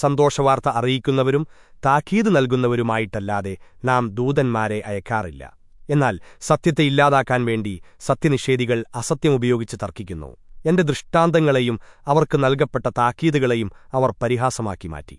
സന്തോഷവാർത്ത അറിയിക്കുന്നവരും താക്കീത് നൽകുന്നവരുമായിട്ടല്ലാതെ നാം ദൂതന്മാരെ അയക്കാറില്ല. എന്നാൽ സത്യത്തെ ഇല്ലാതാക്കാൻ വേണ്ടി സത്യനിഷേധികൾ അസത്യമുപയോഗിച്ച് തർക്കിക്കുന്നു. എന്റെ ദൃഷ്ടാന്തങ്ങളെയും അവർക്ക് നൽകപ്പെട്ട താക്കീതുകളെയും അവർ പരിഹാസമാക്കി മാറ്റി.